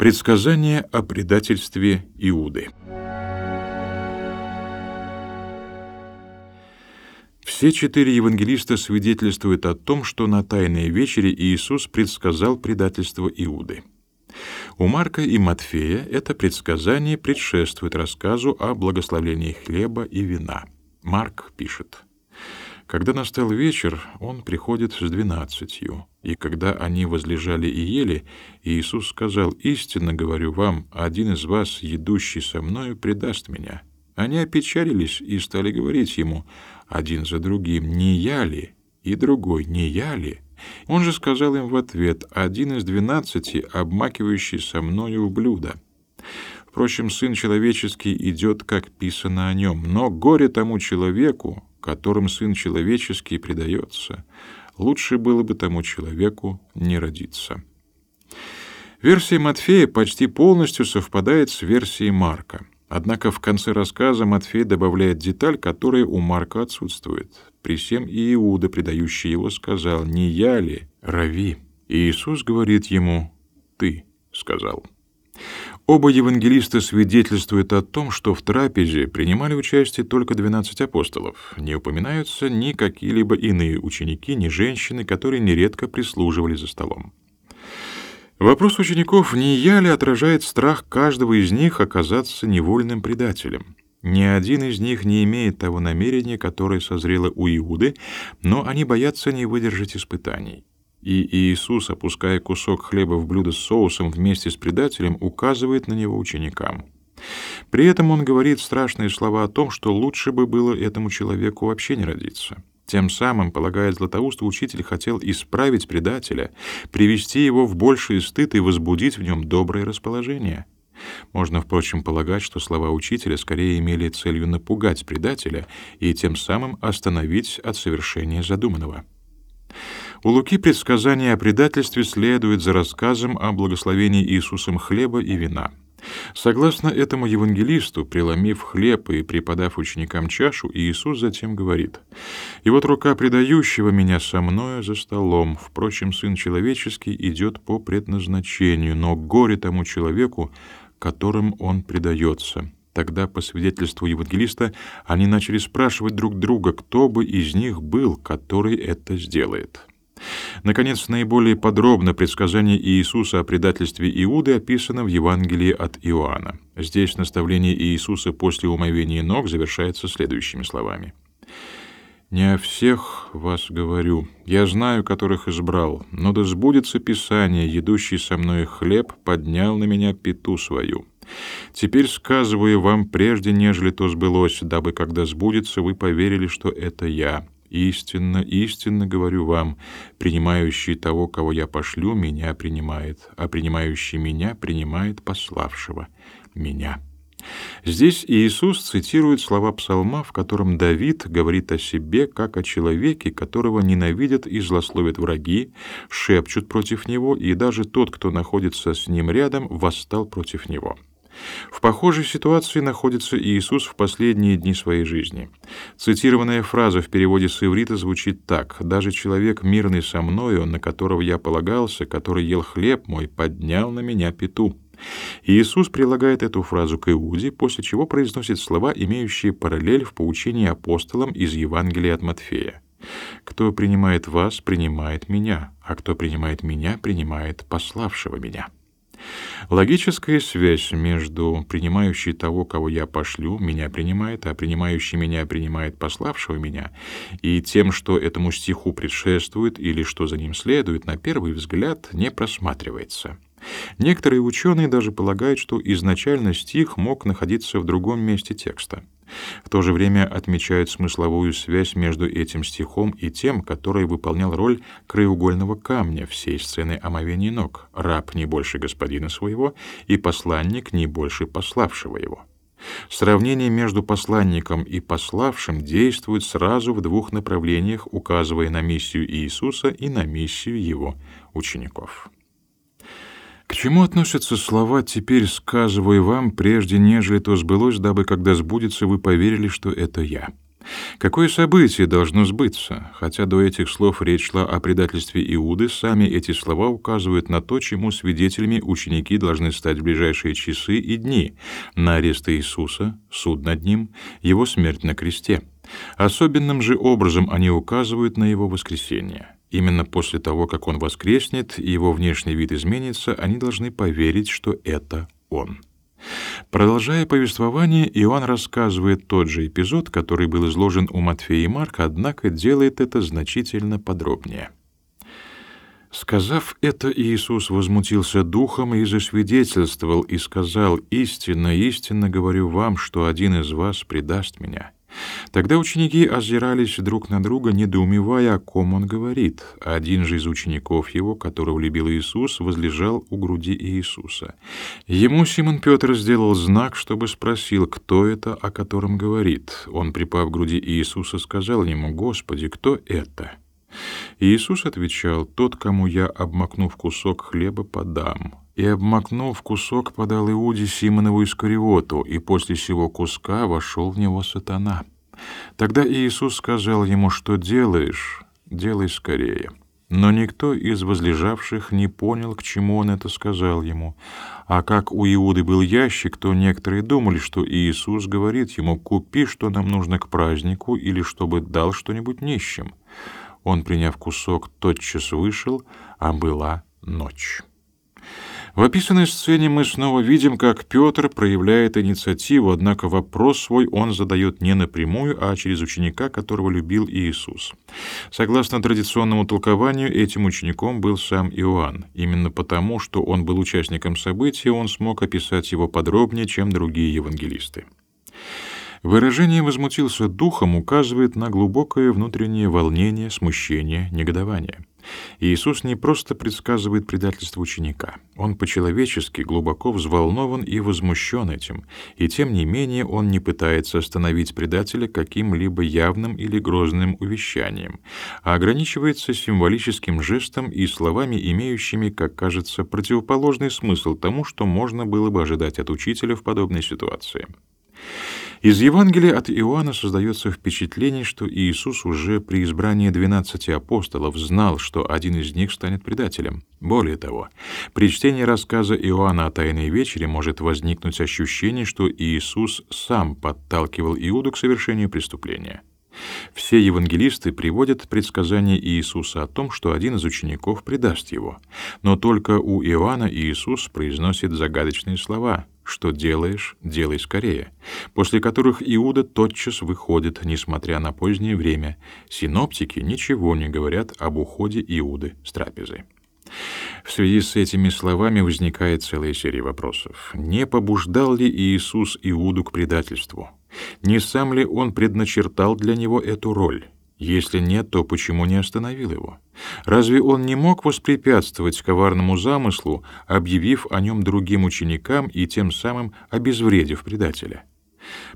Предсказание о предательстве Иуды. Все четыре евангелиста свидетельствуют о том, что на Тайной вечере Иисус предсказал предательство Иуды. У Марка и Матфея это предсказание предшествует рассказу о благословении хлеба и вина. Марк пишет: когда настал вечер, он приходит с двенадцатью, и когда они возлежали и ели, Иисус сказал, «Истинно говорю вам, один из вас, едущий со мною, предаст меня». Они опечалились и стали говорить ему, один за другим, «Не я ли?» и другой, «Не я ли?» Он же сказал им в ответ, «Один из двенадцати, обмакивающий со мною блюдо». Впрочем, Сын Человеческий идет, как писано о нем, но горе тому человеку, которым Сын Человеческий предается, лучше было бы тому человеку не родиться. Версия Матфея почти полностью совпадает с версией Марка. Однако в конце рассказа Матфей добавляет деталь, которая у Марка отсутствует. При всем и Иуда, предающий его, сказал «Не я ли, Рави?» И Иисус говорит ему «Ты сказал». Оба евангелиста свидетельствуют о том, что в трапезе принимали участие только 12 апостолов. Не упоминаются ни какие-либо иные ученики, ни женщины, которые нередко прислуживали за столом. Вопрос учеников, не я ли отражает страх каждого из них оказаться невольным предателем. Ни один из них не имеет того намерения, которое созрело у Иуды, но они боятся не выдержать испытаний. И Иисус, опуская кусок хлеба в блюдо с соусом вместе с предателем, указывает на него ученикам. При этом он говорит страшные слова о том, что лучше бы было этому человеку вообще не родиться. Тем самым, полагает Златоуст, учитель хотел исправить предателя, привести его в больший стыд и возбудить в нем доброе расположение. Можно, впрочем, полагать, что слова учителя скорее имели целью напугать предателя и тем самым остановить от совершения задуманного. У Луки предсказание о предательстве следует за рассказом о благословении Иисусом хлеба и вина. Согласно этому евангелисту, преломив хлеб и преподав ученикам чашу, Иисус затем говорит: "И вот рука предающего меня со мною за столом. Впрочем, сын человеческий идет по предназначению, но горе тому человеку, которым он предается». Тогда, по свидетельству евангелиста, они начали спрашивать друг друга, кто бы из них был, который это сделает. Наконец, наиболее подробно предсказание Иисуса о предательстве Иуды описано в Евангелии от Иоанна. Здесь наставление Иисуса после умовения ног завершается следующими словами. «Не о всех вас говорю. Я знаю, которых избрал. Но да сбудется Писание, едущий со мной хлеб поднял на меня пету свою. Теперь сказываю вам прежде, нежели то сбылось, дабы, когда сбудется, вы поверили, что это я». Истинно, истинно говорю вам, принимающий того, кого я пошлю, меня принимает, а принимающий меня принимает пославшего меня. Здесь Иисус цитирует слова псалма, в котором Давид говорит о себе как о человеке, которого ненавидят и злословят враги, шепчут против него, и даже тот, кто находится с ним рядом, восстал против него. В похожей ситуации находится Иисус в последние дни своей жизни. Цитированная фраза в переводе с иврита звучит так: "Даже человек мирный со мною, на которого я полагался, который ел хлеб мой, поднял на меня пету". Иисус прилагает эту фразу к Иуде, после чего произносит слова, имеющие параллель в поучении апостолам из Евангелия от Матфея. Кто принимает вас, принимает меня, а кто принимает меня, принимает пославшего меня. Логическая связь между принимающий того, кого я пошлю, меня принимает, а принимающий меня принимает пославшего меня, и тем, что этому стиху предшествует или что за ним следует, на первый взгляд не просматривается. Некоторые ученые даже полагают, что изначально стих мог находиться в другом месте текста. В то же время отмечают смысловую связь между этим стихом и тем, который выполнял роль краеугольного камня всей сцены омовения ног. Раб не больше господина своего и посланник не больше пославшего его. Сравнение между посланником и пославшим действует сразу в двух направлениях, указывая на миссию Иисуса и на миссию его учеников. К чему относятся слова «теперь сказываю вам, прежде нежели то сбылось, дабы, когда сбудется, вы поверили, что это я»? Какое событие должно сбыться? Хотя до этих слов речь шла о предательстве Иуды, сами эти слова указывают на то, чему свидетелями ученики должны стать в ближайшие часы и дни: на арест Иисуса, суд над ним, его смерть на кресте. Особенным же образом они указывают на его воскресение. Именно после того, как он воскреснет и его внешний вид изменится, они должны поверить, что это он. Продолжая повествование, Иоанн рассказывает тот же эпизод, который был изложен у Матфея и Марка, однако делает это значительно подробнее. Сказав это, Иисус возмутился духом и засвидетельствовал и сказал: "Истинно, истинно говорю вам, что один из вас предаст меня". Тогда ученики озирались друг на друга, недоумевая, о ком он говорит. Один же из учеников его, которого любил Иисус, возлежал у груди Иисуса. Ему Симон Петр сделал знак, чтобы спросил, кто это, о котором говорит. Он, припав к груди Иисуса, сказал ему, «Господи, кто это?» Иисус отвечал, «Тот, кому я, обмакнув кусок хлеба, подам». И, обмакнув кусок, подал Иуде Симонову Искариоту, и после сего куска вошел в него сатана. Тогда Иисус сказал ему, что делаешь, делай скорее. Но никто из возлежавших не понял, к чему он это сказал ему. А как у Иуды был ящик, то некоторые думали, что Иисус говорит ему, «Купи, что нам нужно к празднику, или чтобы дал что-нибудь нищим». Он, приняв кусок, тотчас вышел, а была ночь. В описанной сцене мы снова видим, как Петр проявляет инициативу, однако вопрос свой он задает не напрямую, а через ученика, которого любил Иисус. Согласно традиционному толкованию, этим учеником был сам Иоанн. Именно потому, что он был участником события, он смог описать его подробнее, чем другие евангелисты. Выражение «возмутился духом» указывает на глубокое внутреннее волнение, смущение, негодование. Иисус не просто предсказывает предательство ученика. Он по-человечески глубоко взволнован и возмущен этим, и тем не менее он не пытается остановить предателя каким-либо явным или грозным увещанием, а ограничивается символическим жестом и словами, имеющими, как кажется, противоположный смысл тому, что можно было бы ожидать от учителя в подобной ситуации. Из Евангелия от Иоанна создается впечатление, что Иисус уже при избрании двенадцати апостолов знал, что один из них станет предателем. Более того, при чтении рассказа Иоанна о Тайной вечере может возникнуть ощущение, что Иисус сам подталкивал Иуду к совершению преступления. Все евангелисты приводят предсказание Иисуса о том, что один из учеников предаст его. Но только у Иоанна Иисус произносит загадочные слова «Что делаешь, делай скорее», после которых Иуда тотчас выходит, несмотря на позднее время. Синоптики ничего не говорят об уходе Иуды с трапезы. В связи с этими словами возникает целая серия вопросов. Не побуждал ли Иисус Иуду к предательству? Не сам ли он предначертал для него эту роль? Если нет, то почему не остановил его? Разве он не мог воспрепятствовать коварному замыслу, объявив о нем другим ученикам и тем самым обезвредив предателя?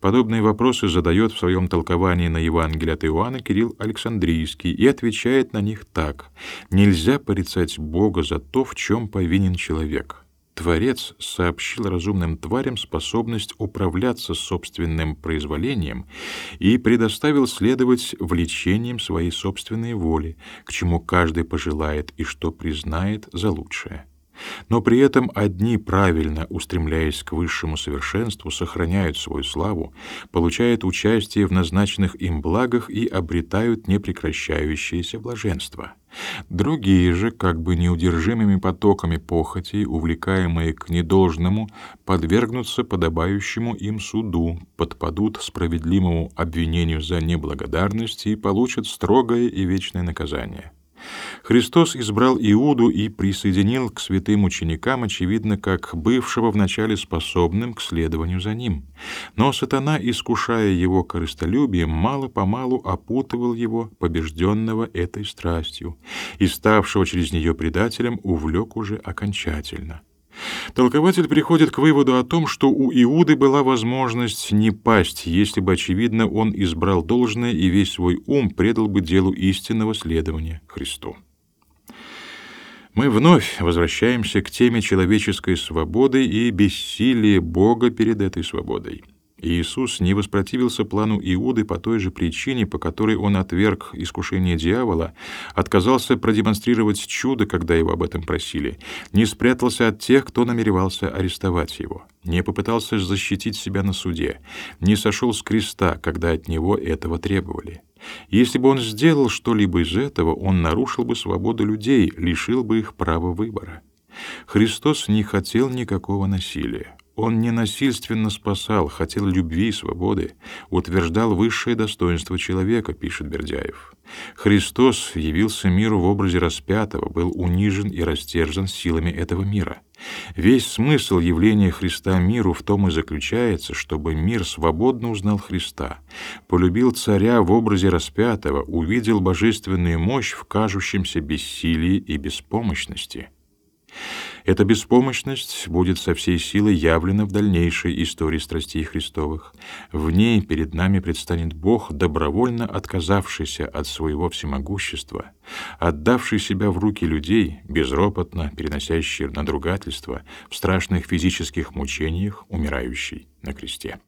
Подобные вопросы задает в своем толковании на Евангелие от Иоанна Кирилл Александрийский и отвечает на них так: нельзя порицать Бога за то, в чем повинен человек. Творец сообщил разумным тварям способность управляться собственным произволением и предоставил следовать влечениям своей собственной воли, к чему каждый пожелает и что признает за лучшее. Но при этом одни, правильно устремляясь к высшему совершенству, сохраняют свою славу, получают участие в назначенных им благах и обретают непрекращающееся блаженство. Другие же, как бы неудержимыми потоками похоти, увлекаемые к недолжному, подвергнутся подобающему им суду, подпадут справедливому обвинению за неблагодарность и получат строгое и вечное наказание. Христос избрал Иуду и присоединил к святым ученикам, очевидно, как бывшего вначале способным к следованию за ним. Но сатана, искушая его корыстолюбием, мало-помалу опутывал его, побежденного этой страстью, и ставшего через нее предателем увлек уже окончательно. Толкователь приходит к выводу о том, что у Иуды была возможность не пасть, если бы, очевидно, он избрал должное и весь свой ум предал бы делу истинного следования Христу. Мы вновь возвращаемся к теме человеческой свободы и бессилия Бога перед этой свободой. Иисус не воспротивился плану Иуды по той же причине, по которой он отверг искушение дьявола, отказался продемонстрировать чудо, когда его об этом просили, не спрятался от тех, кто намеревался арестовать его, не попытался защитить себя на суде, не сошел с креста, когда от него этого требовали. Если бы он сделал что-либо из этого, он нарушил бы свободу людей, лишил бы их права выбора. Христос не хотел никакого насилия. Он не насильственно спасал, хотел любви и свободы, утверждал высшее достоинство человека, пишет Бердяев. Христос явился миру в образе распятого, был унижен и растержен силами этого мира. Весь смысл явления Христа миру в том и заключается, чтобы мир свободно узнал Христа, полюбил царя в образе распятого, увидел божественную мощь в кажущемся бессилии и беспомощности. Эта беспомощность будет со всей силой явлена в дальнейшей истории страстей Христовых. В ней перед нами предстанет Бог, добровольно отказавшийся от своего всемогущества, отдавший себя в руки людей, безропотно переносящий надругательство в страшных физических мучениях, умирающий на кресте.